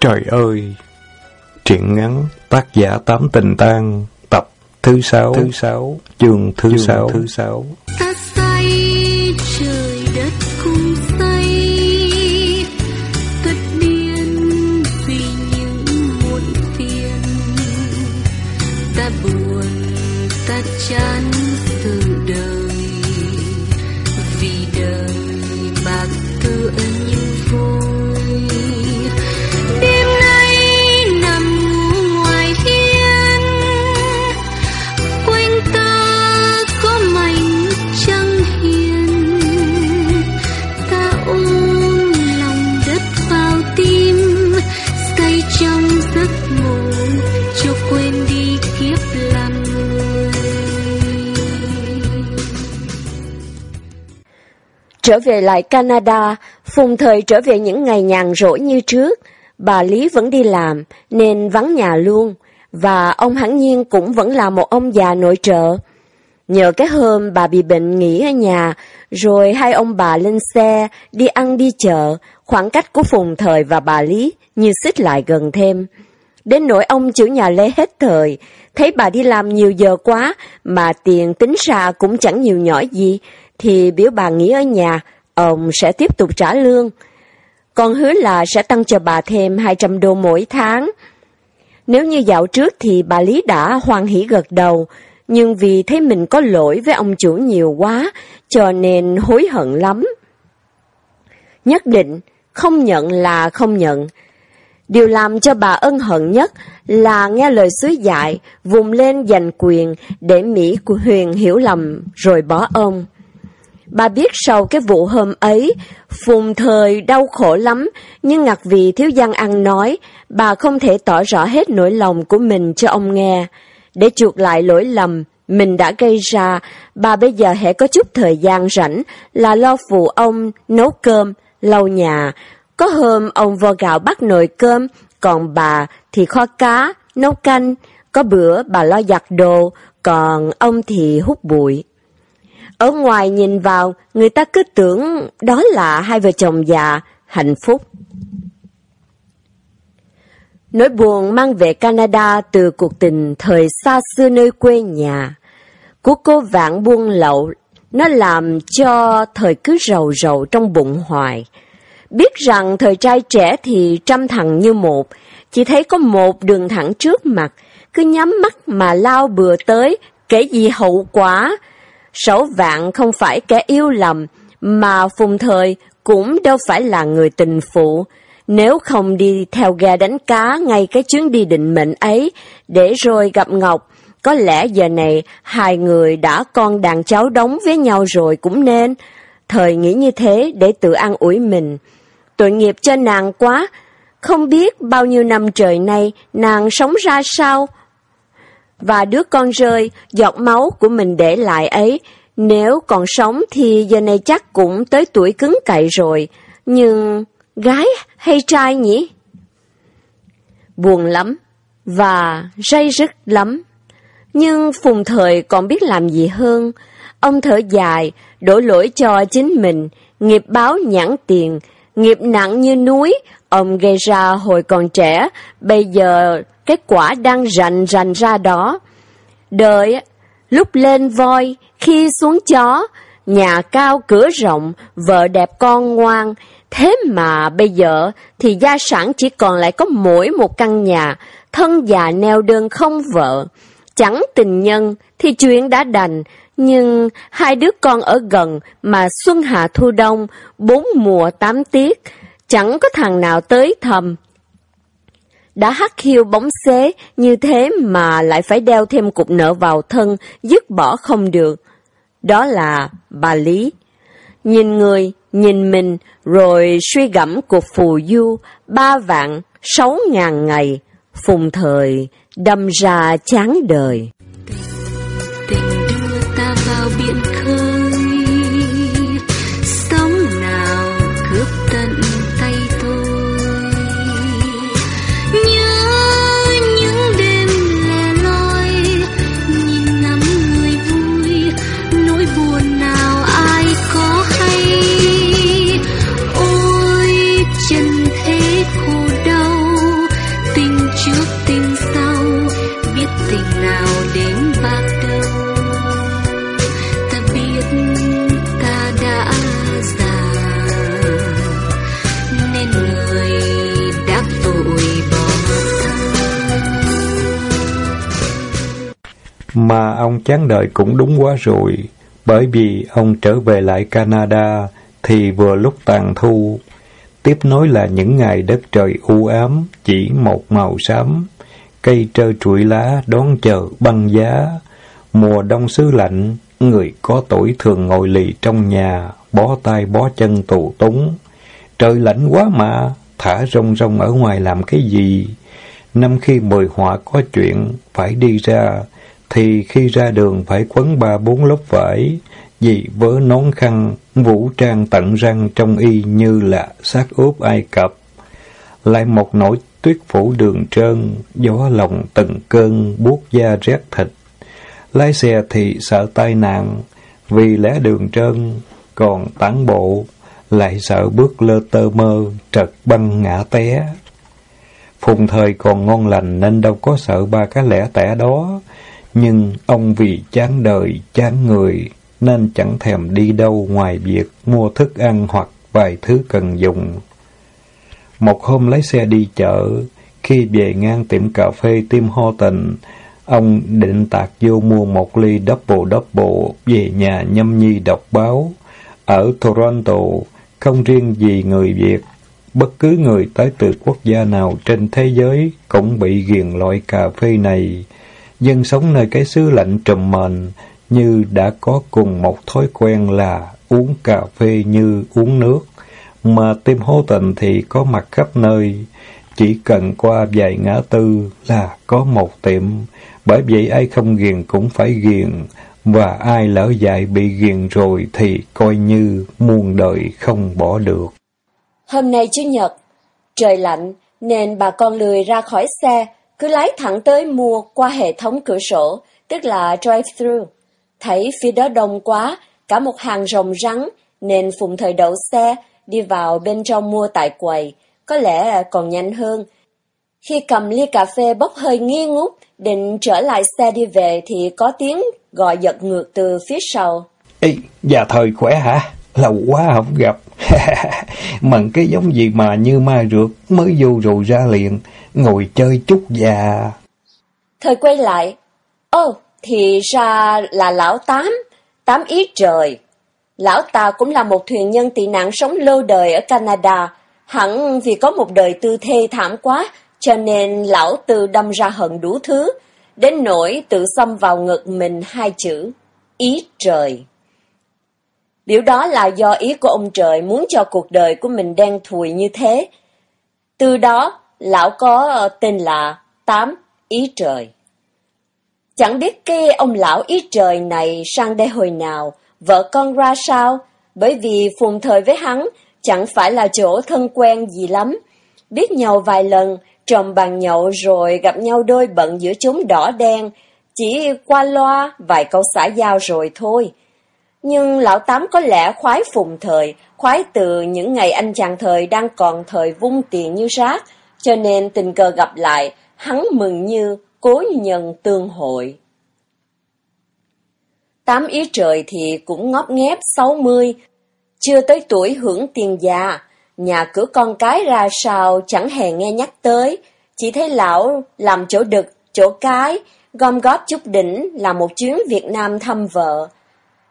Trời ơi! Truyện ngắn tác giả Tám Tình Tan tập thứ sáu thứ sáu. chương thứ sáu. thứ sáu Trở về lại Canada, Phùng Thời trở về những ngày nhàn rỗi như trước. Bà Lý vẫn đi làm, nên vắng nhà luôn, và ông hẳn nhiên cũng vẫn là một ông già nội trợ. Nhờ cái hôm bà bị bệnh nghỉ ở nhà, rồi hai ông bà lên xe, đi ăn đi chợ, khoảng cách của Phùng Thời và bà Lý như xích lại gần thêm. Đến nỗi ông chủ nhà Lê hết thời, thấy bà đi làm nhiều giờ quá mà tiền tính ra cũng chẳng nhiều nhỏ gì, thì biểu bà nghỉ ở nhà, ông sẽ tiếp tục trả lương. con hứa là sẽ tăng cho bà thêm 200 đô mỗi tháng. Nếu như dạo trước thì bà Lý đã hoan hỉ gật đầu, nhưng vì thấy mình có lỗi với ông chủ nhiều quá, cho nên hối hận lắm. Nhất định, không nhận là không nhận. Điều làm cho bà ân hận nhất là nghe lời sứ dạy, vùng lên giành quyền để Mỹ của Huyền hiểu lầm rồi bỏ ông. Bà biết sau cái vụ hôm ấy, Phùng thời đau khổ lắm, nhưng ngặt vì thiếu gian ăn nói, bà không thể tỏ rõ hết nỗi lòng của mình cho ông nghe. Để chuộc lại lỗi lầm mình đã gây ra, bà bây giờ hãy có chút thời gian rảnh là lo phụ ông nấu cơm, lau nhà. Có hôm ông vo gạo bắt nồi cơm, còn bà thì kho cá, nấu canh. Có bữa bà lo giặt đồ, còn ông thì hút bụi. Ở ngoài nhìn vào, người ta cứ tưởng đó là hai vợ chồng già, hạnh phúc. Nỗi buồn mang về Canada từ cuộc tình thời xa xưa nơi quê nhà. Của cô vạn buông lậu, nó làm cho thời cứ rầu rầu trong bụng hoài. Biết rằng thời trai trẻ thì trăm thằng như một, chỉ thấy có một đường thẳng trước mặt, cứ nhắm mắt mà lao bừa tới, kể gì hậu quả. Sáu vạn không phải kẻ yêu lầm, mà phùng thời cũng đâu phải là người tình phụ. Nếu không đi theo ghe đánh cá ngay cái chuyến đi định mệnh ấy, để rồi gặp Ngọc, có lẽ giờ này hai người đã con đàn cháu đóng với nhau rồi cũng nên. Thời nghĩ như thế để tự an ủi mình. Tội nghiệp cho nàng quá, không biết bao nhiêu năm trời nay nàng sống ra sao. Và đứa con rơi, giọt máu của mình để lại ấy, nếu còn sống thì giờ này chắc cũng tới tuổi cứng cậy rồi. Nhưng gái hay trai nhỉ? Buồn lắm, và ray rứt lắm. Nhưng Phùng Thời còn biết làm gì hơn. Ông thở dài, đổ lỗi cho chính mình, nghiệp báo nhãn tiền, nghiệp nặng như núi, ông gây ra hồi còn trẻ, bây giờ kết quả đang rành rành ra đó. Đợi, lúc lên voi, khi xuống chó, nhà cao cửa rộng, vợ đẹp con ngoan, thế mà bây giờ thì gia sản chỉ còn lại có mỗi một căn nhà, thân già neo đơn không vợ. Chẳng tình nhân thì chuyện đã đành, nhưng hai đứa con ở gần mà xuân hạ thu đông, bốn mùa tám tiết, chẳng có thằng nào tới thầm. Đã hắt hiu bóng xế như thế mà lại phải đeo thêm cục nợ vào thân, dứt bỏ không được. Đó là bà Lý. Nhìn người, nhìn mình, rồi suy gẫm cuộc phù du, ba vạn, sáu ngàn ngày, phùng thời, đâm ra chán đời. Mà ông chán đời cũng đúng quá rồi, bởi vì ông trở về lại Canada thì vừa lúc tàn thu. Tiếp nối là những ngày đất trời u ám, chỉ một màu xám, cây trơ trụi lá đón chờ băng giá. Mùa đông xứ lạnh, người có tuổi thường ngồi lì trong nhà, bó tay bó chân tù túng. Trời lạnh quá mà, thả rong rong ở ngoài làm cái gì? Năm khi mười họa có chuyện, phải đi ra, thì khi ra đường phải quấn ba bốn lớp vải, vì vớ nón khăn, vũ trang tận răng trong y như là xác ướp Ai Cập. Lại một nỗi tuyết phủ đường trơn, gió lòng từng cơn, buốt da rét thịt. Lái xe thì sợ tai nạn, vì lẽ đường trơn, còn tản bộ, lại sợ bước lơ tơ mơ, trật băng ngã té. Phùng thời còn ngon lành nên đâu có sợ ba cái lẻ tẻ đó, nhưng ông vì chán đời, chán người, nên chẳng thèm đi đâu ngoài việc mua thức ăn hoặc vài thứ cần dùng. Một hôm lấy xe đi chợ, khi về ngang tiệm cà phê Tim Horton, ông định tạc vô mua một ly double double về nhà nhâm nhi đọc báo. Ở Toronto, không riêng gì người Việt, bất cứ người tới từ quốc gia nào trên thế giới cũng bị ghiền loại cà phê này. Dân sống nơi cái xứ lạnh trùm mền, như đã có cùng một thói quen là uống cà phê như uống nước, mà tim hô tình thì có mặt khắp nơi, chỉ cần qua vài ngã tư là có một tiệm, bởi vậy ai không ghiền cũng phải ghiền, và ai lỡ dại bị ghiền rồi thì coi như muôn đời không bỏ được. Hôm nay Chủ nhật, trời lạnh nên bà con lười ra khỏi xe, cứ lái thẳng tới mua qua hệ thống cửa sổ, tức là drive-thru. Thấy phía đó đông quá, cả một hàng rồng rắn, nên Phụng thời đậu xe, đi vào bên trong mua tại quầy, có lẽ còn nhanh hơn. Khi cầm ly cà phê bốc hơi nghi ngút, định trở lại xe đi về thì có tiếng gọi giật ngược từ phía sau. Ê, già thời khỏe hả? Lâu quá không gặp. Mần cái giống gì mà như ma rượt mới vô rồi ra liền, ngồi chơi chút già. Thời quay lại. Ô, thì ra là lão Tám, Tám ý trời. Lão ta cũng là một thuyền nhân tị nạn sống lâu đời ở Canada, hẳn vì có một đời tư thê thảm quá, cho nên lão tư đâm ra hận đủ thứ, đến nỗi tự xâm vào ngực mình hai chữ, ý trời. Biểu đó là do ý của ông trời muốn cho cuộc đời của mình đen thùi như thế. Từ đó, lão có ờ, tên là Tám Ý Trời. Chẳng biết cái ông lão ý trời này sang đây hồi nào, vợ con ra sao, bởi vì phùng thời với hắn chẳng phải là chỗ thân quen gì lắm. Biết nhau vài lần, trồng bàn nhậu rồi gặp nhau đôi bận giữa chúng đỏ đen, chỉ qua loa vài câu xã giao rồi thôi. Nhưng lão tám có lẽ khoái phùng thời, khoái từ những ngày anh chàng thời đang còn thời vung tiền như rác, cho nên tình cờ gặp lại, hắn mừng như cố nhân tương hội. Tám ý trời thì cũng ngóp nghép sáu mươi, chưa tới tuổi hưởng tiền già, nhà cửa con cái ra sao chẳng hề nghe nhắc tới, chỉ thấy lão làm chỗ đực, chỗ cái, gom góp chút đỉnh là một chuyến Việt Nam thăm vợ.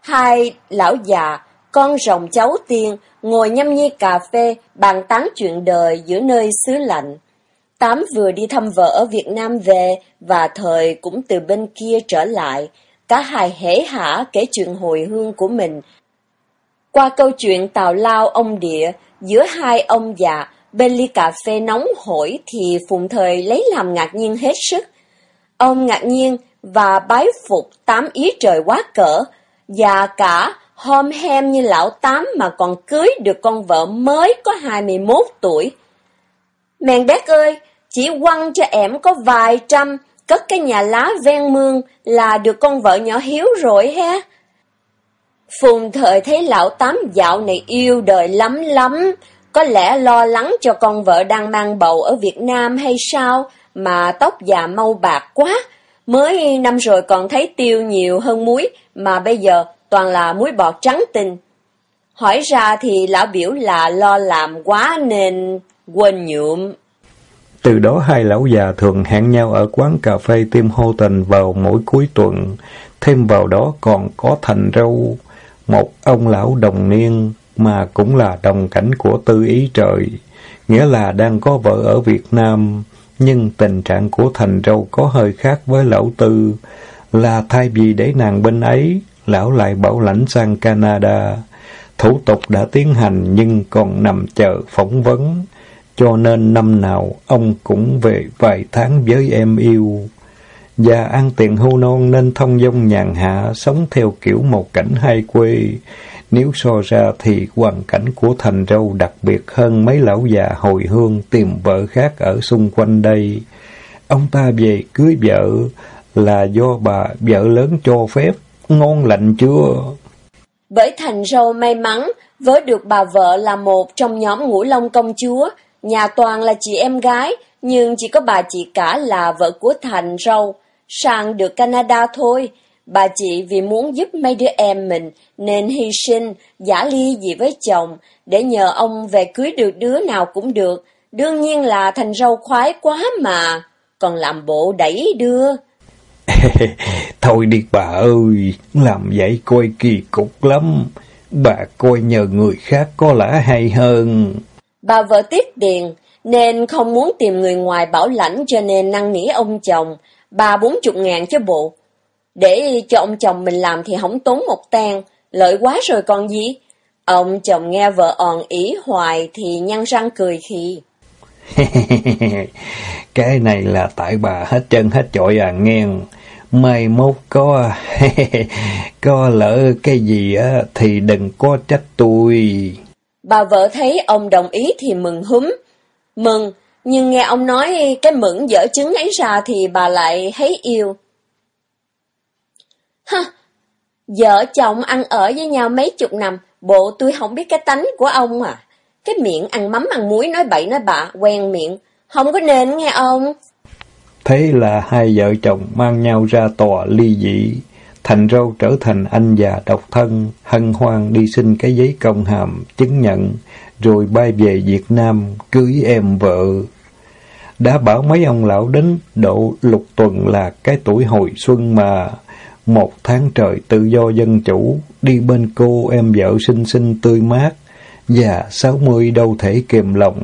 Hai lão già, con rồng cháu tiên, ngồi nhâm nhi cà phê, bàn tán chuyện đời giữa nơi xứ lạnh. Tám vừa đi thăm vợ ở Việt Nam về, và thời cũng từ bên kia trở lại. Cả hai hễ hả kể chuyện hồi hương của mình. Qua câu chuyện tào lao ông địa, giữa hai ông già, bên ly cà phê nóng hổi thì Phụng Thời lấy làm ngạc nhiên hết sức. Ông ngạc nhiên và bái phục tám ý trời quá cỡ, và cả hôm hem như lão tám mà còn cưới được con vợ mới có 21 tuổi. Mèn đét ơi, chỉ quăng cho em có vài trăm, cất cái nhà lá ven mương là được con vợ nhỏ hiếu rồi ha. Phùng thời thấy lão tám dạo này yêu đời lắm lắm, có lẽ lo lắng cho con vợ đang mang bầu ở Việt Nam hay sao, mà tóc già mau bạc quá. Mới năm rồi còn thấy tiêu nhiều hơn muối, mà bây giờ toàn là muối bọt trắng tinh. Hỏi ra thì lão biểu là lo làm quá nên quên nhuộm. Từ đó hai lão già thường hẹn nhau ở quán cà phê Tim tình vào mỗi cuối tuần. Thêm vào đó còn có Thành Râu, một ông lão đồng niên mà cũng là đồng cảnh của tư ý trời. Nghĩa là đang có vợ ở Việt Nam, nhưng tình trạng của Thành Râu có hơi khác với lão tư. Là thay vì để nàng bên ấy, lão lại bảo lãnh sang Canada. Thủ tục đã tiến hành nhưng còn nằm chờ phỏng vấn. Cho nên năm nào ông cũng về vài tháng với em yêu. Và ăn tiền hưu non nên thông dong nhàn hạ, sống theo kiểu một cảnh hai quê. Nếu so ra thì hoàn cảnh của thành râu đặc biệt hơn mấy lão già hồi hương tìm vợ khác ở xung quanh đây. Ông ta về cưới vợ là do bà vợ lớn cho phép, ngon lành chưa? Bởi thành râu may mắn, với được bà vợ là một trong nhóm ngũ long công chúa, Nhà toàn là chị em gái, nhưng chỉ có bà chị cả là vợ của Thành Râu, sang được Canada thôi. Bà chị vì muốn giúp mấy đứa em mình nên hy sinh, giả ly gì với chồng, để nhờ ông về cưới được đứa nào cũng được. Đương nhiên là Thành Râu khoái quá mà, còn làm bộ đẩy đưa. Thôi đi bà ơi, làm vậy coi kỳ cục lắm. Bà coi nhờ người khác có lẽ hay hơn. Bà vợ tiếc tiền, nên không muốn tìm người ngoài bảo lãnh cho nên năn nỉ ông chồng, bà bốn chục ngàn cho bộ. Để cho ông chồng mình làm thì không tốn một tan, lợi quá rồi còn gì. Ông chồng nghe vợ òn ý hoài thì nhăn răng cười khi. cái này là tại bà hết chân hết chọi à nghe. Mai mốt có có lỡ cái gì á thì đừng có trách tôi. Bà vợ thấy ông đồng ý thì mừng húm. Mừng, nhưng nghe ông nói cái mượn dở chứng ấy ra thì bà lại thấy yêu. Ha, vợ chồng ăn ở với nhau mấy chục năm, bộ tôi không biết cái tánh của ông à. Cái miệng ăn mắm ăn muối nói bậy nói bạ, quen miệng, không có nên nghe ông. Thế là hai vợ chồng mang nhau ra tòa ly dị. Thành râu trở thành anh già độc thân, hân hoan đi xin cái giấy công hàm, chứng nhận, rồi bay về Việt Nam, cưới em vợ. Đã bảo mấy ông lão đến độ lục tuần là cái tuổi hồi xuân mà, một tháng trời tự do dân chủ, đi bên cô em vợ xinh xinh tươi mát, và sáu mươi đâu thể kiềm lòng,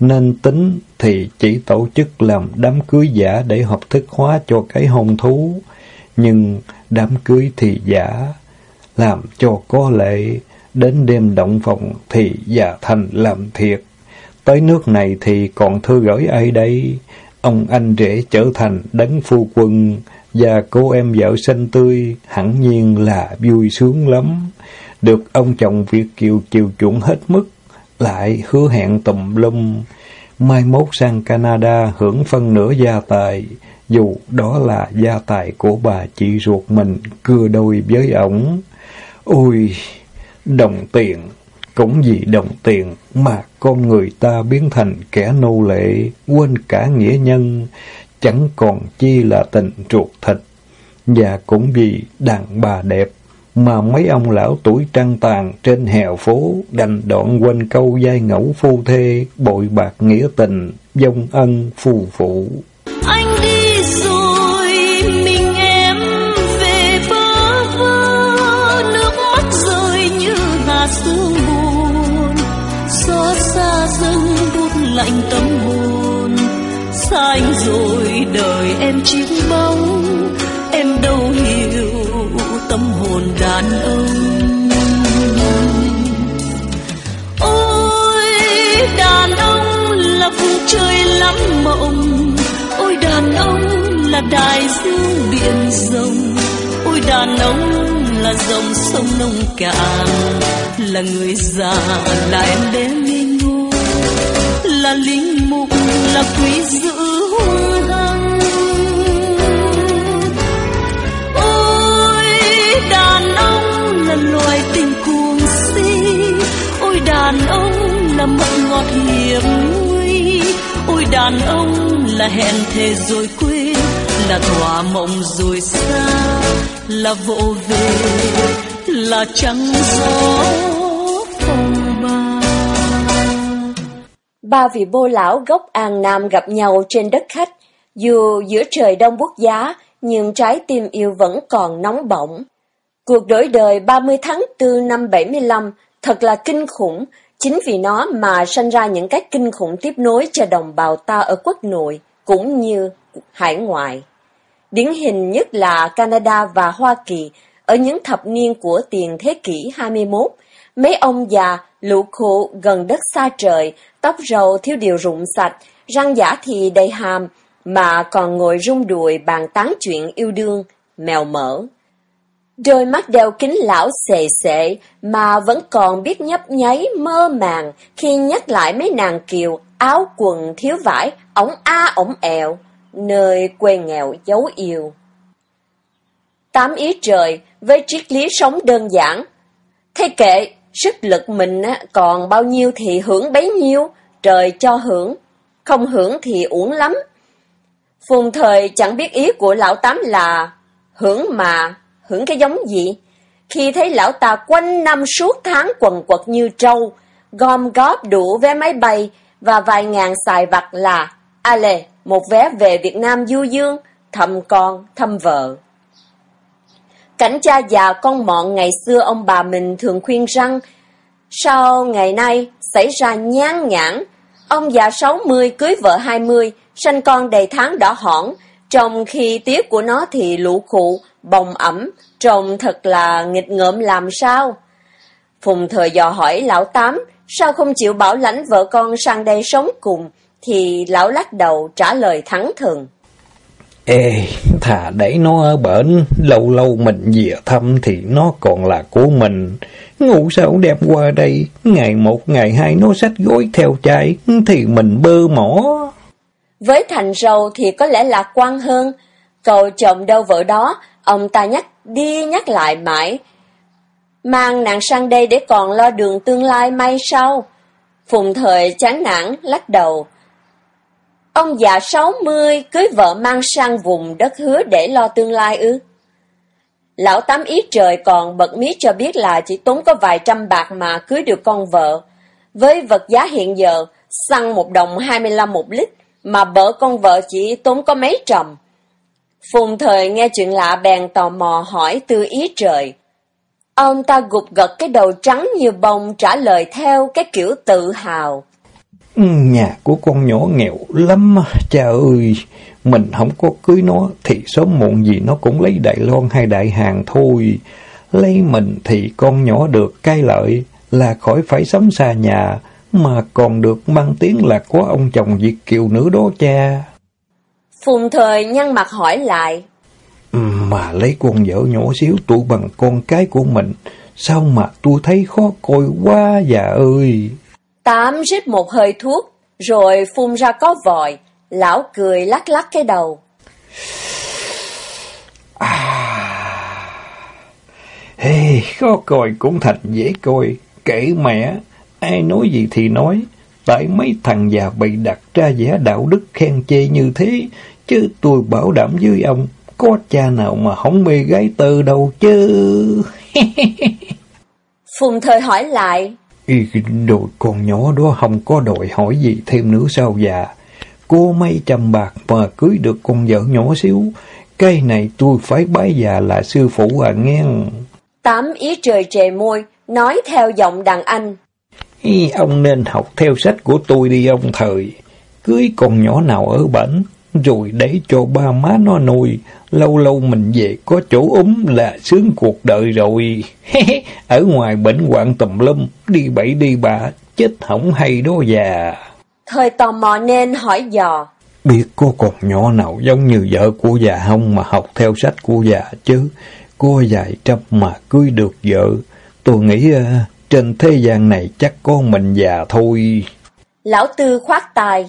nên tính thì chỉ tổ chức làm đám cưới giả để hợp thức hóa cho cái hôn thú nhưng đám cưới thì giả, làm cho có lệ, đến đêm động phòng thì giả thành làm thiệt. Tới nước này thì còn thư gửi ai đây? Ông anh rể trở thành đấng phu quân, và cô em vợ xanh tươi hẳn nhiên là vui sướng lắm. Được ông chồng Việt Kiều chiều chuộng hết mức, lại hứa hẹn tùm lum. Mai mốt sang Canada hưởng phân nửa gia tài, dù đó là gia tài của bà chị ruột mình cưa đôi với ổng. Ôi, đồng tiền, cũng vì đồng tiền mà con người ta biến thành kẻ nô lệ, quên cả nghĩa nhân, chẳng còn chi là tình ruột thịt. Và cũng vì đàn bà đẹp mà mấy ông lão tuổi trăng tàn trên hèo phố đành đoạn quanh câu giai ngẫu phu thê, bội bạc nghĩa tình, dông ân phù phụ. Anh đi rồi, mình em về bơ vơ, nước mắt rơi như hạt sương buồn, xót xa dâng bút lạnh tâm hồn, xa anh rồi đời em chiếc bóng, là đại dương biển rộng. Ôi đàn ông là dòng sông nông cạn, là người già là em bé ngây ngô là linh mục, là quý dữ hung hăng. Ôi đàn ông là loài tình cuồng si. Ôi đàn ông là mật ngọt hiểm nguy. Ôi, đàn ông là hẹn thề rồi quên đã thỏa mộng rồi xa là vỗ về là trắng gió phong ba Ba vị bô lão gốc An Nam gặp nhau trên đất khách, dù giữa trời đông buốt giá, nhưng trái tim yêu vẫn còn nóng bỏng. Cuộc đổi đời 30 tháng 4 năm 75 thật là kinh khủng, chính vì nó mà sanh ra những cái kinh khủng tiếp nối cho đồng bào ta ở quốc nội, cũng như hải ngoại. Điển hình nhất là Canada và Hoa Kỳ ở những thập niên của tiền thế kỷ 21, mấy ông già lũ khổ gần đất xa trời, tóc râu thiếu điều rụng sạch, răng giả thì đầy hàm, mà còn ngồi rung đùi bàn tán chuyện yêu đương, mèo mỡ. Đôi mắt đeo kính lão xề xệ mà vẫn còn biết nhấp nháy mơ màng khi nhắc lại mấy nàng kiều áo quần thiếu vải, ống a ống ẹo, nơi quê nghèo dấu yêu. Tám ý trời với triết lý sống đơn giản. Thế kệ, sức lực mình còn bao nhiêu thì hưởng bấy nhiêu, trời cho hưởng, không hưởng thì uổng lắm. Phùng thời chẳng biết ý của lão tám là hưởng mà, hưởng cái giống gì? Khi thấy lão ta quanh năm suốt tháng quần quật như trâu, gom góp đủ vé máy bay và vài ngàn xài vặt là a lê, một vé về Việt Nam du dương, thăm con, thăm vợ. Cảnh cha già con mọn ngày xưa ông bà mình thường khuyên rằng, sau ngày nay xảy ra nhán nhãn, ông già 60 cưới vợ 20, sanh con đầy tháng đỏ hỏn, trong khi tiếc của nó thì lũ khụ, bồng ẩm, trông thật là nghịch ngợm làm sao. Phùng thời dò hỏi lão tám, sao không chịu bảo lãnh vợ con sang đây sống cùng, thì lão lắc đầu trả lời thẳng thừng. Ê, thà để nó ở bệnh, lâu lâu mình về thăm thì nó còn là của mình. Ngủ sao đem qua đây, ngày một ngày hai nó xách gối theo chạy, thì mình bơ mỏ. Với thành râu thì có lẽ lạc quan hơn. Cậu chồng đâu vợ đó, ông ta nhắc đi nhắc lại mãi. Mang nàng sang đây để còn lo đường tương lai may sau. Phùng thời chán nản, lắc đầu. Ông già 60 cưới vợ mang sang vùng đất hứa để lo tương lai ư. Lão tám ý trời còn bật mí cho biết là chỉ tốn có vài trăm bạc mà cưới được con vợ. Với vật giá hiện giờ, xăng một đồng 25 một lít, mà bỡ con vợ chỉ tốn có mấy trầm. Phùng thời nghe chuyện lạ bèn tò mò hỏi tư ý trời. Ông ta gục gật cái đầu trắng như bông trả lời theo cái kiểu tự hào. Nhà của con nhỏ nghèo lắm, cha ơi. Mình không có cưới nó thì sớm muộn gì nó cũng lấy Đài Loan hay Đại Hàn thôi. Lấy mình thì con nhỏ được cái lợi là khỏi phải sống xa nhà, mà còn được mang tiếng là có ông chồng Việt Kiều nữa đó cha. Phùng thời nhăn mặt hỏi lại. Mà lấy con vợ nhỏ xíu tụ bằng con cái của mình, sao mà tôi thấy khó coi quá già ơi. Tám rít một hơi thuốc, rồi phun ra có vòi, lão cười lắc lắc cái đầu. À, hey, khó coi cũng thành dễ coi, kể mẹ, ai nói gì thì nói, tại mấy thằng già bị đặt ra vẻ đạo đức khen chê như thế, chứ tôi bảo đảm với ông, có cha nào mà không mê gái tơ đâu chứ. Phùng thời hỏi lại. Ý, đội con nhỏ đó không có đòi hỏi gì thêm nữa sao già. Cô mấy trăm bạc mà cưới được con vợ nhỏ xíu. Cái này tôi phải bái già là sư phụ à nghe. Tám ý trời trề môi, nói theo giọng đàn anh. Ý, ông nên học theo sách của tôi đi ông thời. Cưới con nhỏ nào ở bển, rồi để cho ba má nó nuôi. Lâu lâu mình về có chỗ ốm là sướng cuộc đời rồi. ở ngoài bệnh hoạn tùm lum, đi bậy đi bạ, chết hỏng hay đó già. Thời tò mò nên hỏi dò. Biết có con nhỏ nào giống như vợ của già không mà học theo sách của già chứ. Cô dài trăm mà cưới được vợ. Tôi nghĩ uh, trên thế gian này chắc có mình già thôi. Lão Tư khoát tài.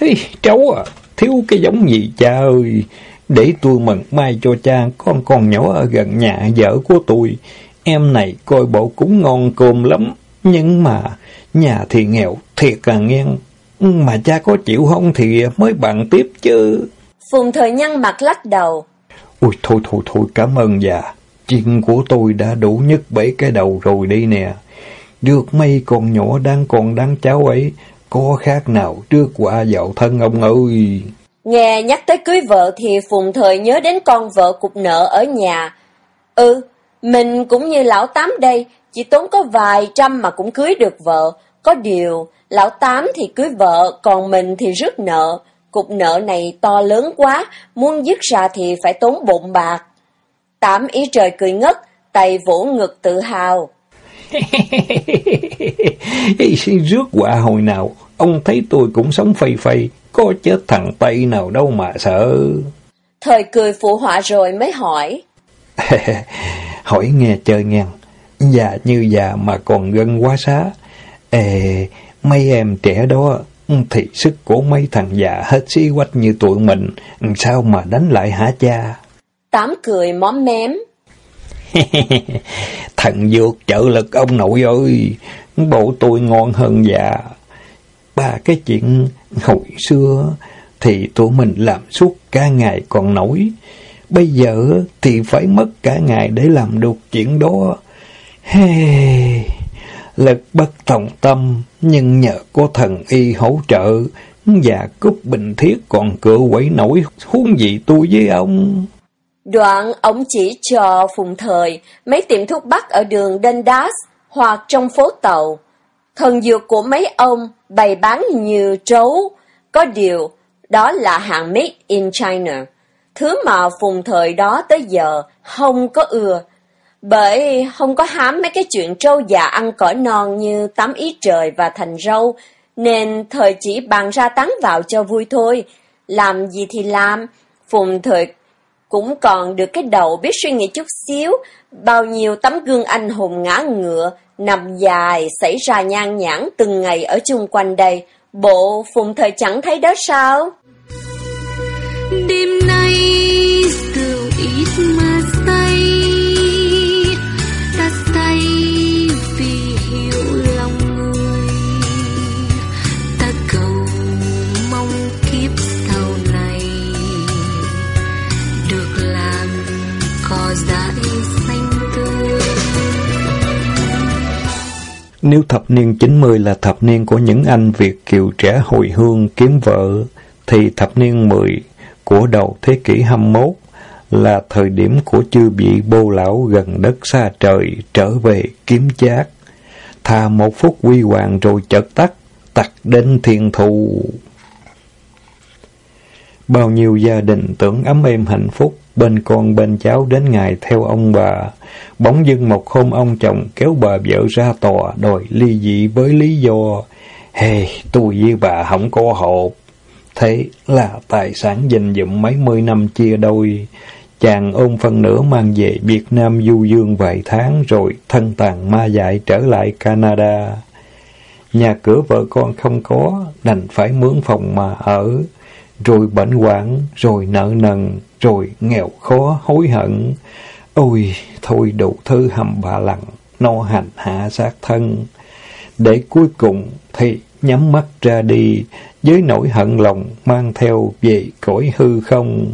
Hey, cháu à, thiếu cái giống gì cha ơi. Để tôi mừng mai cho cha con con nhỏ ở gần nhà vợ của tôi. Em này coi bộ cũng ngon cơm lắm. Nhưng mà nhà thì nghèo thiệt là ngang. Mà cha có chịu không thì mới bàn tiếp chứ. Phùng thời nhăn mặt lắc đầu. Ôi thôi thôi thôi cảm ơn già. Chuyện của tôi đã đủ nhất bảy cái đầu rồi đây nè. Được mấy con nhỏ đang còn đang cháu ấy có khác nào trước quả dạo thân ông ơi. Nghe nhắc tới cưới vợ thì Phùng Thời nhớ đến con vợ cục nợ ở nhà. Ừ, mình cũng như lão Tám đây, chỉ tốn có vài trăm mà cũng cưới được vợ. Có điều, lão Tám thì cưới vợ, còn mình thì rước nợ. Cục nợ này to lớn quá, muốn dứt ra thì phải tốn bụng bạc. Tám ý trời cười ngất, tay vỗ ngực tự hào. Rước quả hồi nào, ông thấy tôi cũng sống phây phây, có chết thằng Tây nào đâu mà sợ. Thời cười phụ họa rồi mới hỏi. hỏi nghe chơi ngang, già như già mà còn gân quá xá. Ê, mấy em trẻ đó thì sức của mấy thằng già hết xí quách như tụi mình, sao mà đánh lại hả cha? Tám cười móm mém. Thằng dược trợ lực ông nội ơi, bộ tôi ngon hơn già. Ba cái chuyện hồi xưa thì tụi mình làm suốt cả ngày còn nổi. Bây giờ thì phải mất cả ngày để làm được chuyện đó. Hey, lực bất tòng tâm, nhưng nhờ có thần y hỗ trợ, và cúp bình thiết còn cửa quẩy nổi, huống gì tôi với ông. Đoạn ông chỉ cho phùng thời mấy tiệm thuốc bắc ở đường Dundas hoặc trong phố tàu. Thần dược của mấy ông bày bán như trấu, có điều đó là hàng made in China, thứ mà phùng thời đó tới giờ không có ưa. Bởi không có hám mấy cái chuyện trâu già ăn cỏ non như tắm ý trời và thành râu, nên thời chỉ bàn ra tán vào cho vui thôi. Làm gì thì làm, phùng thời cũng còn được cái đầu biết suy nghĩ chút xíu, bao nhiêu tấm gương anh hùng ngã ngựa, nằm dài, xảy ra nhan nhãn từng ngày ở chung quanh đây. Bộ phùng thời chẳng thấy đó sao? Đêm nay ít mà Nếu thập niên 90 là thập niên của những anh Việt kiều trẻ hồi hương kiếm vợ, thì thập niên 10 của đầu thế kỷ 21 là thời điểm của chư vị bô lão gần đất xa trời trở về kiếm chát. Thà một phút quy hoàng rồi chợt tắt, tắt đến thiên thù. Bao nhiêu gia đình tưởng ấm êm hạnh phúc, bên con bên cháu đến ngày theo ông bà. Bỗng dưng một hôm ông chồng kéo bà vợ ra tòa đòi ly dị với lý do Hey, tôi với bà không có hộp. Thế là tài sản dành dụm mấy mươi năm chia đôi. Chàng ôm phần nửa mang về Việt Nam du dương vài tháng rồi thân tàn ma dại trở lại Canada. Nhà cửa vợ con không có, đành phải mướn phòng mà ở. Rồi bệnh hoạn, rồi nợ nần, rồi nghèo khó, hối hận. Ôi, thôi đủ thứ hầm bà lặng, no hành hạ sát thân. Để cuối cùng thì nhắm mắt ra đi, với nỗi hận lòng mang theo về cõi hư không.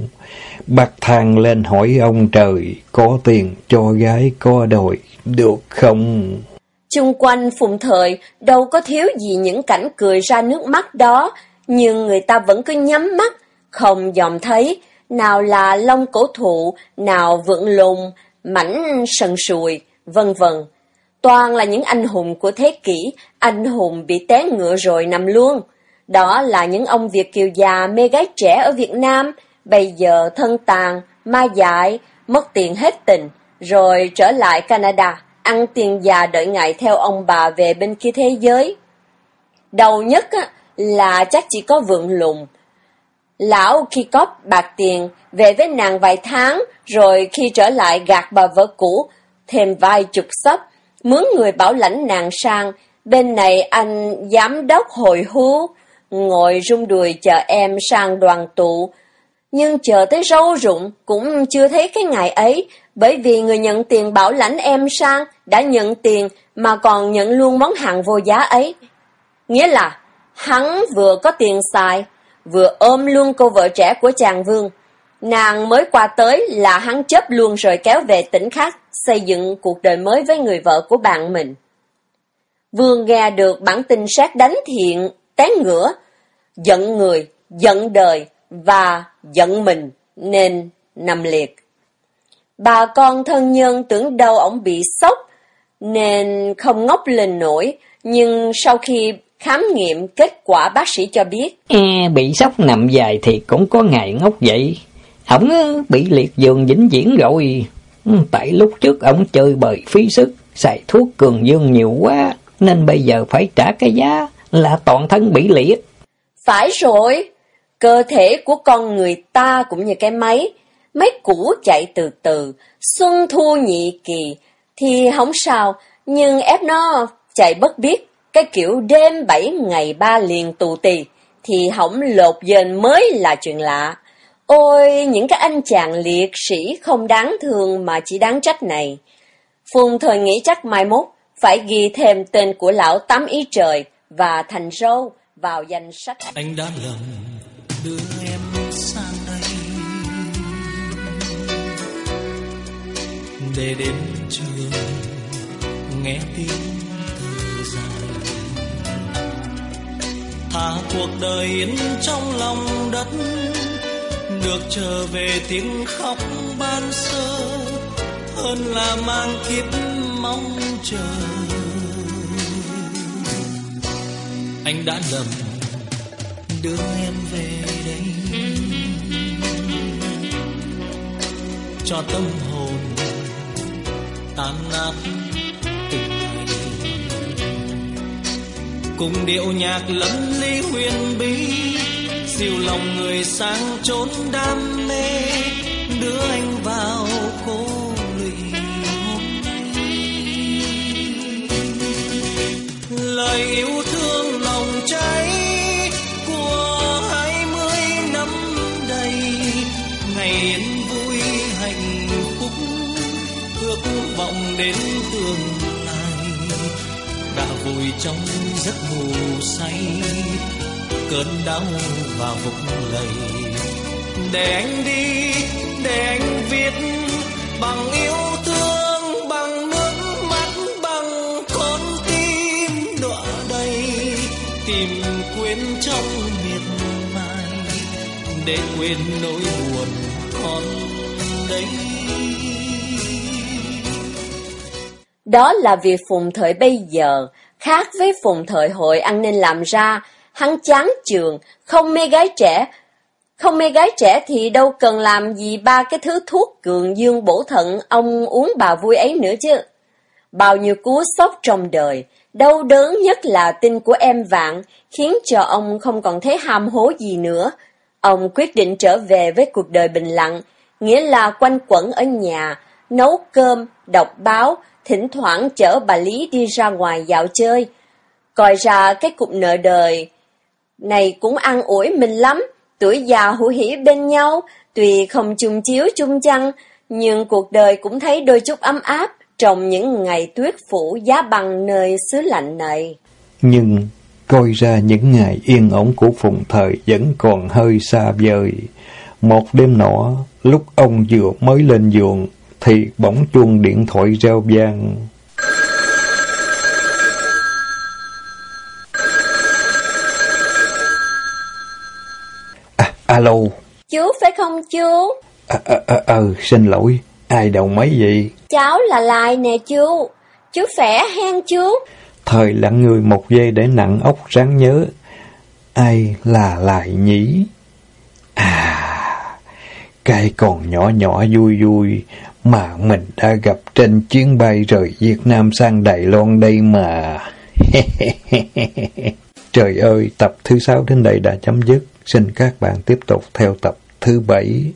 Bạc thang lên hỏi ông trời, có tiền cho gái có đòi, được không? Chung quanh phùng thời đâu có thiếu gì những cảnh cười ra nước mắt đó, nhưng người ta vẫn cứ nhắm mắt, không dòm thấy, nào là lông cổ thụ, nào vượng lùng, mảnh sần sùi, vân vân. Toàn là những anh hùng của thế kỷ, anh hùng bị té ngựa rồi nằm luôn. Đó là những ông Việt kiều già mê gái trẻ ở Việt Nam, bây giờ thân tàn, ma dại, mất tiền hết tình, rồi trở lại Canada, ăn tiền già đợi ngày theo ông bà về bên kia thế giới. Đầu nhất á, là chắc chỉ có vượng lùng. Lão khi cóp bạc tiền, về với nàng vài tháng, rồi khi trở lại gạt bà vợ cũ, thêm vài chục sấp, mướn người bảo lãnh nàng sang, bên này anh giám đốc hồi hú, ngồi rung đùi chờ em sang đoàn tụ. Nhưng chờ tới râu rụng cũng chưa thấy cái ngày ấy, bởi vì người nhận tiền bảo lãnh em sang đã nhận tiền mà còn nhận luôn món hàng vô giá ấy. Nghĩa là hắn vừa có tiền xài, vừa ôm luôn cô vợ trẻ của chàng Vương. Nàng mới qua tới là hắn chấp luôn rồi kéo về tỉnh khác, xây dựng cuộc đời mới với người vợ của bạn mình. Vương nghe được bản tin sát đánh thiện té ngửa, giận người, giận đời và giận mình nên nằm liệt. Bà con thân nhân tưởng đâu ổng bị sốc nên không ngốc lên nổi, nhưng sau khi khám nghiệm kết quả bác sĩ cho biết. E, bị sốc nằm dài thì cũng có ngày ngốc vậy. Ổng bị liệt giường vĩnh viễn rồi. Ừ, tại lúc trước ổng chơi bời phí sức, xài thuốc cường dương nhiều quá, nên bây giờ phải trả cái giá là toàn thân bị liệt. Phải rồi, cơ thể của con người ta cũng như cái máy, máy cũ chạy từ từ, xuân thu nhị kỳ, thì không sao, nhưng ép nó chạy bất biết, cái kiểu đêm bảy ngày ba liền tù tì, thì hỏng lột dền mới là chuyện lạ. Ôi, những cái anh chàng liệt sĩ không đáng thương mà chỉ đáng trách này. Phùng thời nghĩ chắc mai mốt phải ghi thêm tên của lão tám ý trời và thành râu vào danh sách. Anh đã lầm đưa em sang đây để đến trường nghe tiếng thả cuộc đời yên trong lòng đất. Được trở về tiếng khóc ban sơ, hơn là mang kiếp mong chờ. Anh đã lầm, đưa em về đây. Cho tâm hồn tan nát, từng cùng điệu nhạc lẫn ly huyền bí, dìu lòng người sang chốn đam mê, đưa anh vào cô lụy lời yêu thương lòng cháy của hai mươi năm đầy, ngày yên vui hạnh phúc, ước vọng đến tương lai. Đã vùi trong giấc ngủ say cơn đau và vực lầy. Để anh đi để anh viết bằng yêu thương bằng nước mắt bằng con tim đọa đầy. Tìm quên trong miệt mài để quên nỗi buồn con đây. Đó là việc phùng thời bây giờ, khác với phùng thời hội ăn nên làm ra, hắn chán trường, không mê gái trẻ. Không mê gái trẻ thì đâu cần làm gì ba cái thứ thuốc cường dương bổ thận ông uống bà vui ấy nữa chứ. Bao nhiêu cú sốc trong đời, đau đớn nhất là tin của em vạn, khiến cho ông không còn thấy ham hố gì nữa. Ông quyết định trở về với cuộc đời bình lặng, nghĩa là quanh quẩn ở nhà, nấu cơm, đọc báo, thỉnh thoảng chở bà Lý đi ra ngoài dạo chơi. Coi ra cái cục nợ đời này cũng ăn ủi mình lắm, tuổi già hữu hỉ bên nhau, tuy không chung chiếu chung chăn, nhưng cuộc đời cũng thấy đôi chút ấm áp trong những ngày tuyết phủ giá bằng nơi xứ lạnh này. Nhưng coi ra những ngày yên ổn của phùng thời vẫn còn hơi xa vời. Một đêm nọ, lúc ông vừa mới lên giường, thì bỗng chuông điện thoại reo vang. À, alo. Chú phải không chú? À, à, à, ừ, xin lỗi. Ai đầu mấy vậy? Cháu là Lai nè chú. Chú khỏe hen chú. Thời lặng người một giây để nặng ốc ráng nhớ. Ai là lại nhỉ? À, cái còn nhỏ nhỏ vui vui mà mình đã gặp trên chuyến bay rời Việt Nam sang Đài Loan đây mà. Trời ơi, tập thứ sáu đến đây đã chấm dứt. Xin các bạn tiếp tục theo tập thứ bảy.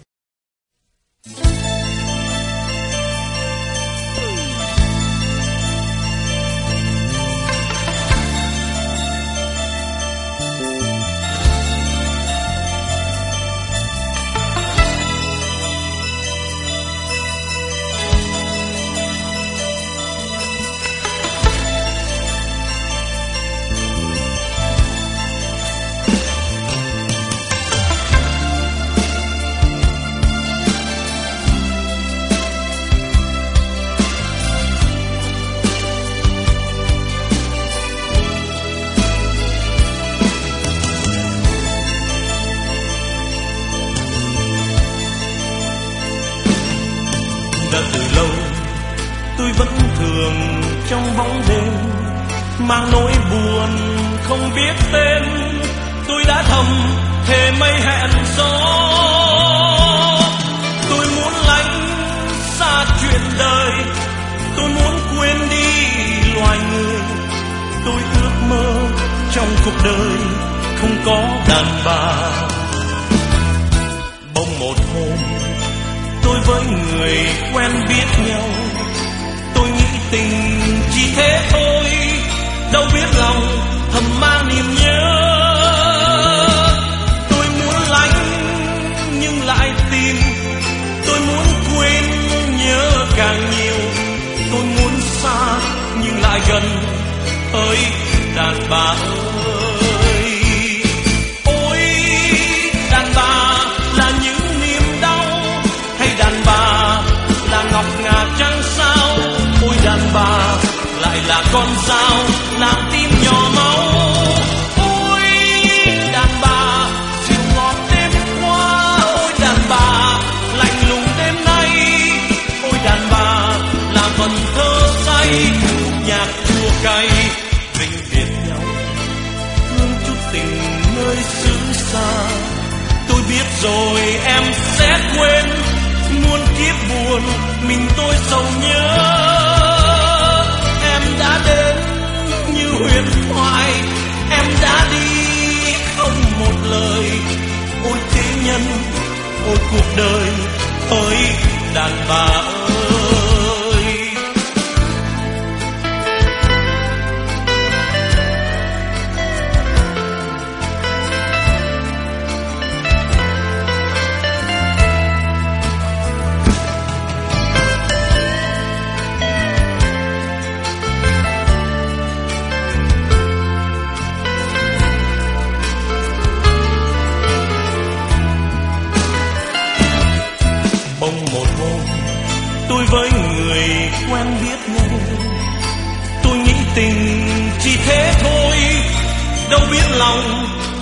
Không biết tên, tôi đã thầm thề mây hẹn gió. Tôi muốn lánh xa chuyện đời, tôi muốn quên đi loài người. Tôi ước mơ trong cuộc đời không có đàn bà. Bỗng một hôm, tôi với người quen biết nhau. Tôi nghĩ tình chỉ thế thôi, đâu biết lòng thầm mang niềm nhớ. Cuộc đời ơi đàn bà ơi.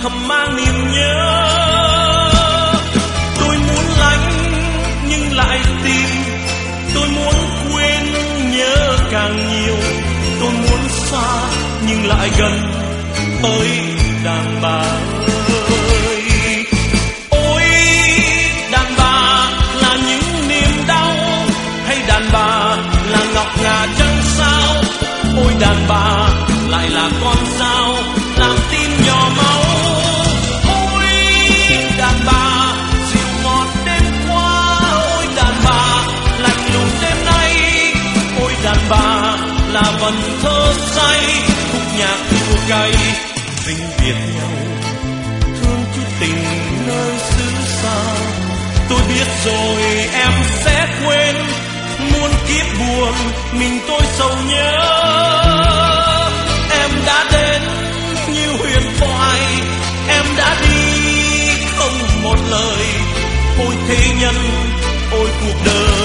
Thầm mang niềm nhớ. Tôi muốn lánh, nhưng lại tìm tôi muốn quên, nhớ càng nhiều. Tôi muốn xa, nhưng lại gần. Ơi, đàn bà. còn thơ say, khúc nhạc chua cay vĩnh biệt nhau. Thương chút tình nơi xứ xa, tôi biết rồi em sẽ quên. Muôn kiếp buồn, mình tôi sầu nhớ. Em đã đến như huyền thoại, em đã đi không một lời. Ôi thế nhân, ôi cuộc đời.